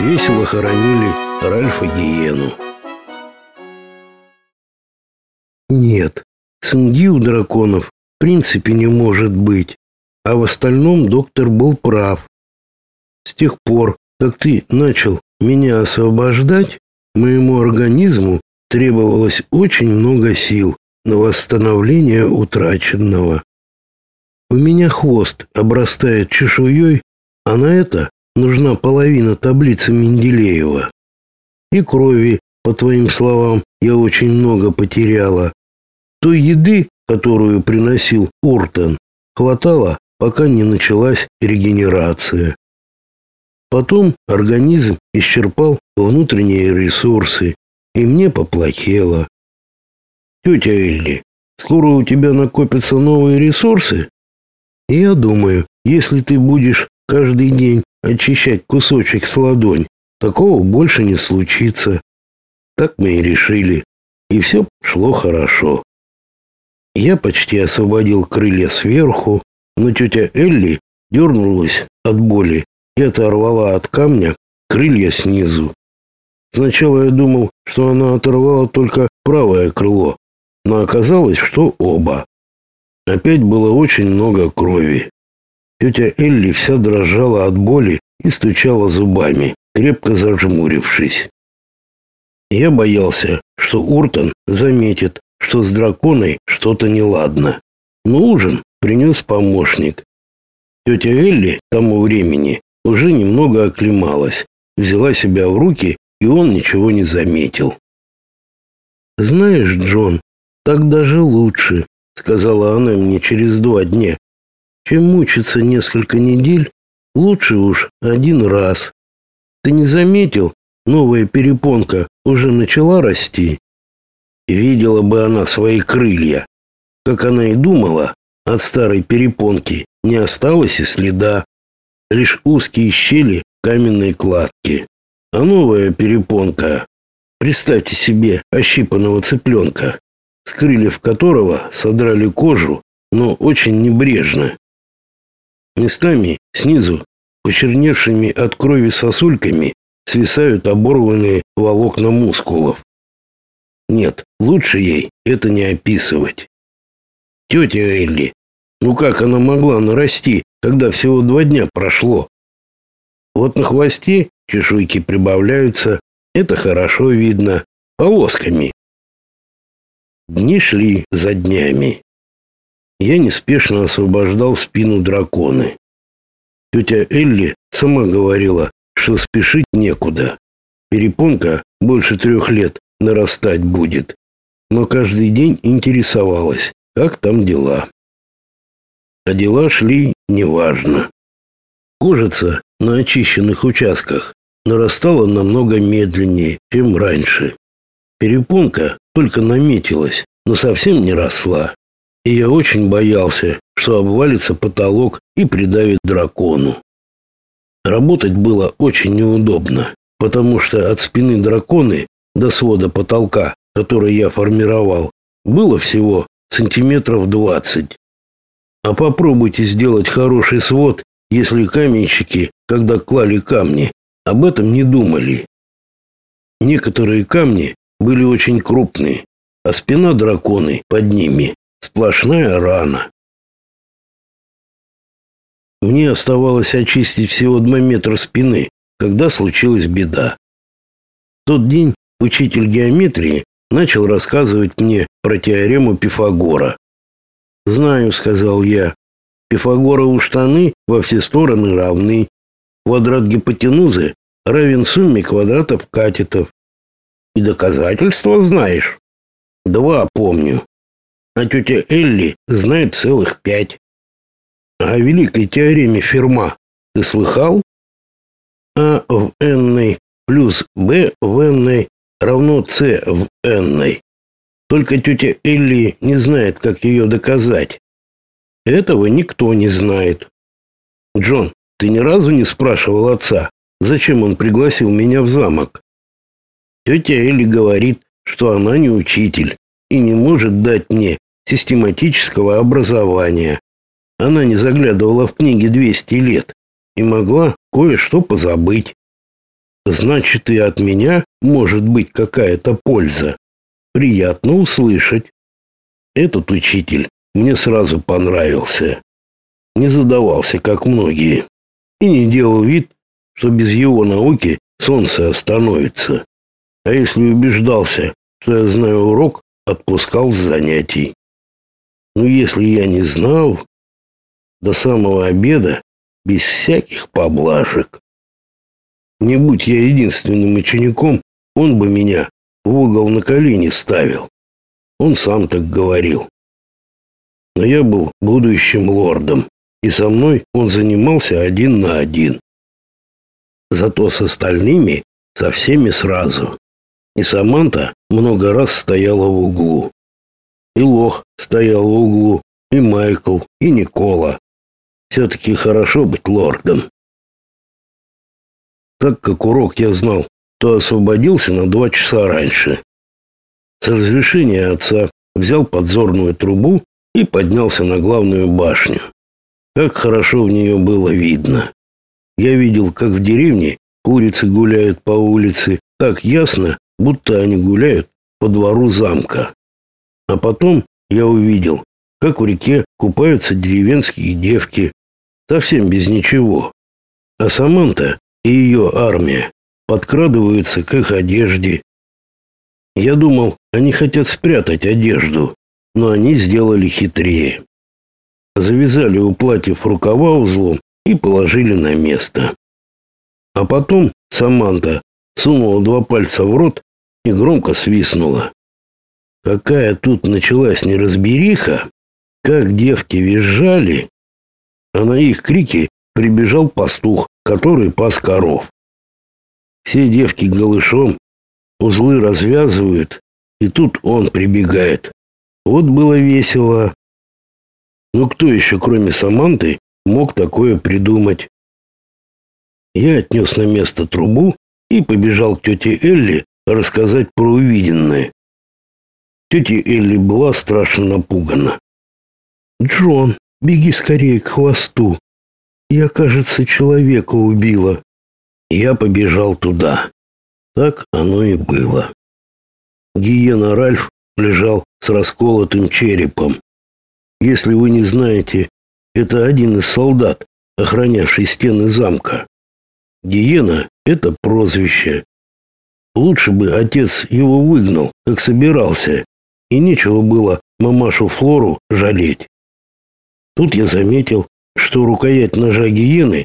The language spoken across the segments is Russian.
как весело хоронили Ральфа Гиену. Нет, цинги у драконов в принципе не может быть, а в остальном доктор был прав. С тех пор, как ты начал меня освобождать, моему организму требовалось очень много сил на восстановление утраченного. У меня хвост обрастает чешуей, а на это нужна половина таблицы Менделеева. И крови, по твоим словам, я очень много потеряла. Той еды, которую приносил Ортон, хватало, пока не началась регенерация. Потом организм исчерпал внутренние ресурсы, и мне поплохело. Тетя Элли, скоро у тебя накопятся новые ресурсы? Я думаю, если ты будешь каждый день очищать кусочек с ладонь, такого больше не случится. Так мы и решили, и все шло хорошо. Я почти освободил крылья сверху, но тетя Элли дернулась от боли и оторвала от камня крылья снизу. Сначала я думал, что она оторвала только правое крыло, но оказалось, что оба. Опять было очень много крови. Тетя Элли вся дрожала от боли и стучала зубами, крепко зажмурившись. Я боялся, что Уртон заметит, что с драконой что-то неладно. Но ужин принес помощник. Тетя Элли к тому времени уже немного оклемалась, взяла себя в руки, и он ничего не заметил. «Знаешь, Джон, так даже лучше», — сказала она мне через два дня. «Чем мучиться несколько недель, лучше уж один раз. Ты не заметил, новая перепонка уже начала расти?» Видела бы она свои крылья. Как она и думала, от старой перепонки не осталось и следа лишь узкие щели каменной кладки. А новая перепонка, представьте себе ощипанного цыпленка, с крыльев которого содрали кожу, но очень небрежно. Местами снизу, почерневшими от крови сосульками, свисают оборванные волокна мускулов. Нет, лучше ей это не описывать. Тетя Элли, ну как она могла нарасти когда всего два дня прошло. Вот на хвосте чешуйки прибавляются, это хорошо видно, полосками. Дни шли за днями. Я неспешно освобождал спину драконы. Тетя Элли сама говорила, что спешить некуда. Перепонка больше трех лет нарастать будет. Но каждый день интересовалась, как там дела. А дела шли неважно. Кожица на очищенных участках нарастала намного медленнее, чем раньше. Перепонка только наметилась, но совсем не росла. И я очень боялся, что обвалится потолок и придавит дракону. Работать было очень неудобно, потому что от спины драконы до свода потолка, который я формировал, было всего сантиметров двадцать. А попробуйте сделать хороший свод, если каменщики, когда клали камни, об этом не думали. Некоторые камни были очень крупные, а спина драконы под ними сплошная рана. Мне оставалось очистить всего два метра спины, когда случилась беда. В тот день учитель геометрии начал рассказывать мне про теорему Пифагора. «Знаю», — сказал я. «Пифагорову штаны во все стороны равны. Квадрат гипотенузы равен сумме квадратов катетов. И доказательства знаешь?» «Два помню. А тетя Элли знает целых пять». «О великой теореме Ферма ты слыхал?» А в n плюс b в n равно c в n. Только тетя Элли не знает, как ее доказать. Этого никто не знает. Джон, ты ни разу не спрашивал отца, зачем он пригласил меня в замок? Тетя Элли говорит, что она не учитель и не может дать мне систематического образования. Она не заглядывала в книги 200 лет и могла кое-что позабыть. Значит, и от меня может быть какая-то польза. Приятно услышать. Этот учитель мне сразу понравился. Не задавался, как многие, и не делал вид, что без его науки солнце остановится. А если убеждался, что я знаю урок, отпускал с занятий. Но если я не знал, до самого обеда без всяких поблажек. Не будь я единственным учеником, он бы меня в угол на колени ставил. Он сам так говорил. Но я был будущим лордом, и со мной он занимался один на один. Зато с остальными со всеми сразу. И Саманта много раз стояла в углу. И Лох стоял в углу, и Майкл, и Никола. Все-таки хорошо быть лордом. Так как урок я знал, то освободился на два часа раньше. С разрешения отца взял подзорную трубу и поднялся на главную башню. Как хорошо в нее было видно. Я видел, как в деревне курицы гуляют по улице, так ясно, будто они гуляют по двору замка. А потом я увидел, как в реке купаются деревенские девки, совсем без ничего. А Саманта и ее армия подкрадываются к их одежде. Я думал, они хотят спрятать одежду, но они сделали хитрее. Завязали у платьев рукава узлом и положили на место. А потом Саманта сунула два пальца в рот и громко свистнула. Какая тут началась неразбериха, как девки визжали, а на их крики прибежал пастух, который пас коров. Все девки голышом, узлы развязывают, и тут он прибегает. Вот было весело. Но кто еще, кроме Саманты, мог такое придумать? Я отнес на место трубу и побежал к тете Элли рассказать про увиденное. Тетя Элли была страшно напугана. «Джон, беги скорее к хвосту. Я, кажется, человека убила». Я побежал туда. Так оно и было. Гиена Ральф лежал с расколотым черепом. Если вы не знаете, это один из солдат, охранявший стены замка. Гиена — это прозвище. Лучше бы отец его выгнал, как собирался, и нечего было мамашу Флору жалеть. Тут я заметил, что рукоять ножа гиены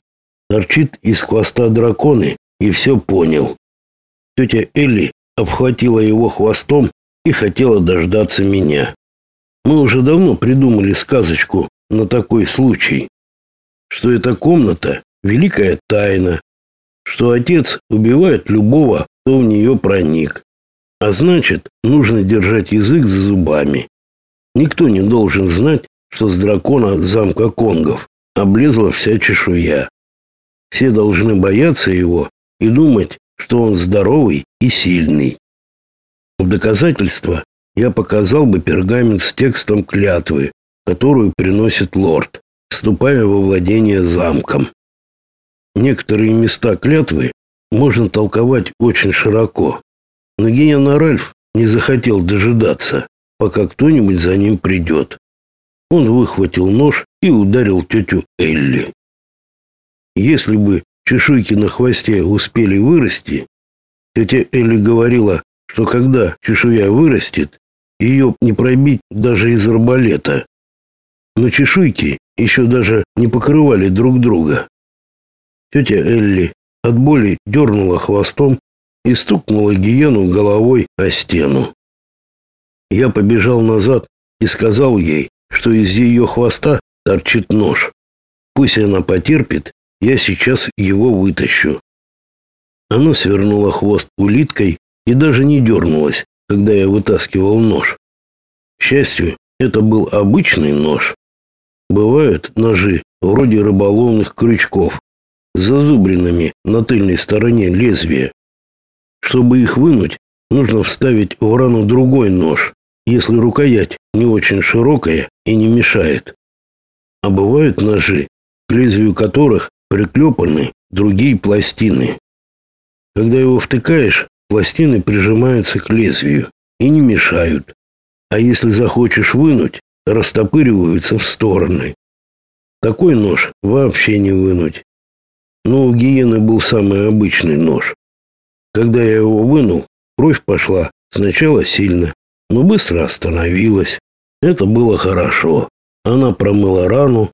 торчит из хвоста драконы, и все понял. Тетя Элли обхватила его хвостом и хотела дождаться меня. Мы уже давно придумали сказочку на такой случай, что эта комната — великая тайна, что отец убивает любого, кто в нее проник. А значит, нужно держать язык за зубами. Никто не должен знать, что с дракона замка Конгов облезла вся чешуя. Все должны бояться его и думать, что он здоровый и сильный. В доказательство я показал бы пергамент с текстом клятвы, которую приносит лорд, вступая во владение замком. Некоторые места клятвы можно толковать очень широко, но Гиена Ральф не захотел дожидаться, пока кто-нибудь за ним придет. Он выхватил нож и ударил тетю Элли. Если бы чешуйки на хвосте успели вырасти, тетя Элли говорила, что когда чешуя вырастет, ее не пробить даже из арбалета. Но чешуйки еще даже не покрывали друг друга. Тетя Элли от боли дернула хвостом и стукнула гиену головой о стену. Я побежал назад и сказал ей, что из ее хвоста торчит нож. Пусть она потерпит я сейчас его вытащу. Она свернула хвост улиткой и даже не дернулась, когда я вытаскивал нож. К счастью, это был обычный нож. Бывают ножи вроде рыболовных крючков зазубринами на тыльной стороне лезвия. Чтобы их вынуть, нужно вставить в рану другой нож, если рукоять не очень широкая и не мешает. А бывают ножи, к лезвию которых приклепаны другие пластины. Когда его втыкаешь, пластины прижимаются к лезвию и не мешают. А если захочешь вынуть, растопыриваются в стороны. Такой нож вообще не вынуть. Но у гиены был самый обычный нож. Когда я его вынул, кровь пошла сначала сильно, но быстро остановилась. Это было хорошо. Она промыла рану.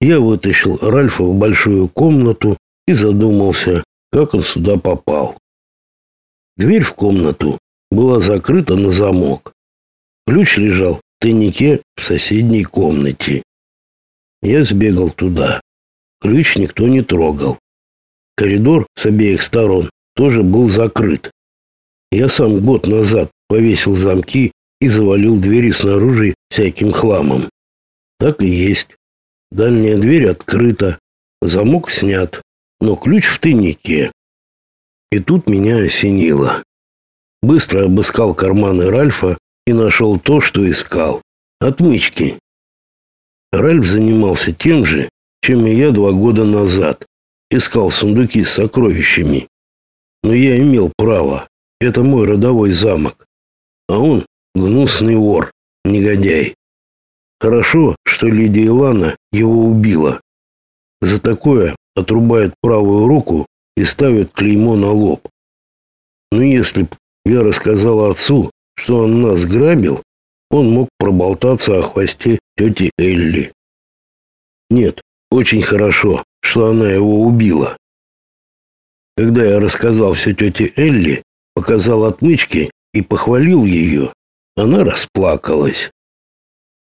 Я вытащил Ральфа в большую комнату и задумался, как он сюда попал. Дверь в комнату была закрыта на замок. Ключ лежал в тайнике в соседней комнате. Я сбегал туда. Ключ никто не трогал. Коридор с обеих сторон тоже был закрыт. Я сам год назад повесил замки и завалил двери снаружи всяким хламом. Так и есть. Дальняя дверь открыта, замок снят, но ключ в тайнике. И тут меня осенило. Быстро обыскал карманы Ральфа и нашел то, что искал. Отмычки. Ральф занимался тем же, чем я два года назад. Искал сундуки с сокровищами. Но я имел право. Это мой родовой замок. А он гнусный вор, негодяй. Хорошо, что леди Илана его убила. За такое отрубают правую руку и ставят клеймо на лоб. Но если б я рассказал отцу, что он нас грабил, он мог проболтаться о хвосте тети Элли. Нет, очень хорошо, что она его убила. Когда я рассказал все тете Элли, показал отмычки и похвалил ее, она расплакалась.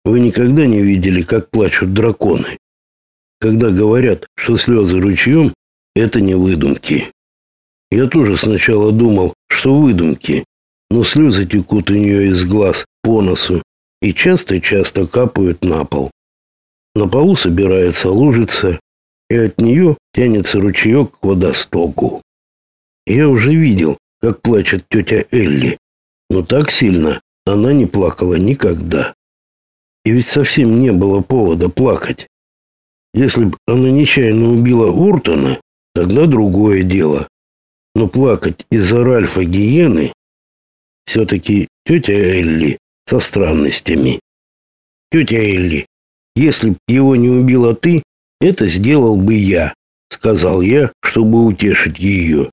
Вы никогда не видели, как плачут драконы? Когда говорят, что слезы ручьем, это не выдумки. Я тоже сначала думал, что выдумки, но слезы текут у нее из глаз по носу и часто-часто капают на пол. На полу собирается лужица, и от нее тянется ручеек к водостоку. Я уже видел, как плачет тетя Элли, но так сильно она не плакала никогда. И ведь совсем не было повода плакать. Если бы она нечаянно убила Уртона, тогда другое дело. Но плакать из-за Ральфа Гиены все-таки тетя Элли со странностями. Тетя Элли, если б его не убила ты, это сделал бы я, сказал я, чтобы утешить ее.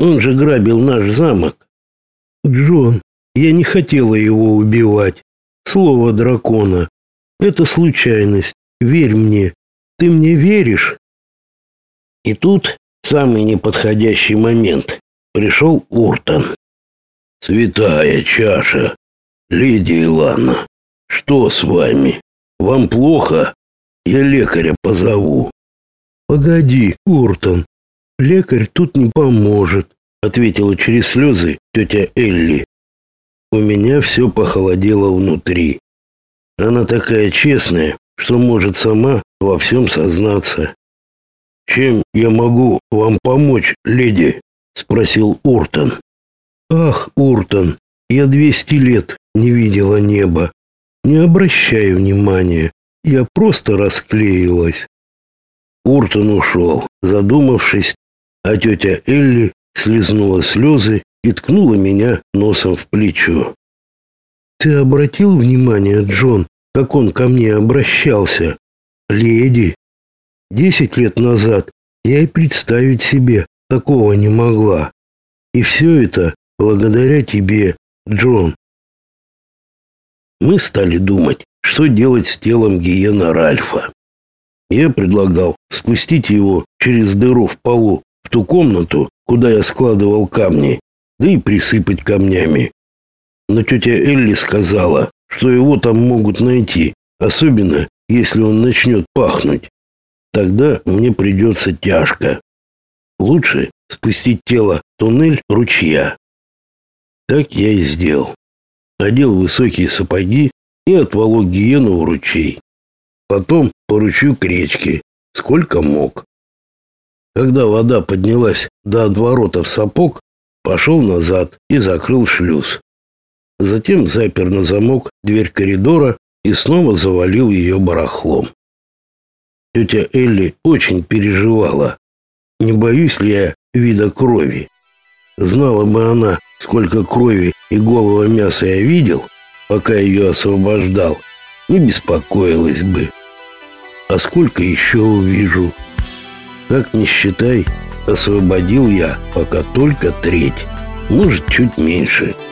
Он же грабил наш замок. Джон, я не хотела его убивать. Слово дракона. Это случайность. Верь мне. Ты мне веришь? И тут самый неподходящий момент. Пришел Уртон. Святая чаша. Леди Илана, что с вами? Вам плохо? Я лекаря позову. Погоди, Уртон. Лекарь тут не поможет, ответила через слезы тетя Элли. У меня все похолодело внутри. Она такая честная, что может сама во всем сознаться. Чем я могу вам помочь, леди? спросил Уртон. Ах, Уртон, я двести лет не видела неба. Не обращай внимания, я просто расклеилась. Уртон ушел, задумавшись, а тетя Элли слезнула слезы и ткнула меня носом в плечо. Ты обратил внимание, Джон, как он ко мне обращался? Леди, десять лет назад я и представить себе такого не могла. И все это благодаря тебе, Джон. Мы стали думать, что делать с телом гиена Ральфа. Я предлагал спустить его через дыру в полу в ту комнату, куда я складывал камни, да и присыпать камнями. Но тетя Элли сказала, что его там могут найти, особенно если он начнет пахнуть. Тогда мне придется тяжко. Лучше спустить тело в туннель ручья. Так я и сделал. Одел высокие сапоги и отволок гиену в ручей. Потом по ручью к речке, сколько мог. Когда вода поднялась до отворота в сапог, пошел назад и закрыл шлюз. Затем запер на замок дверь коридора и снова завалил ее барахлом. Тетя Элли очень переживала. Не боюсь ли я вида крови. Знала бы она, сколько крови и голого мяса я видел, пока ее освобождал, не беспокоилась бы. А сколько еще увижу? Как ни считай, освободил я пока только треть, может, чуть меньше –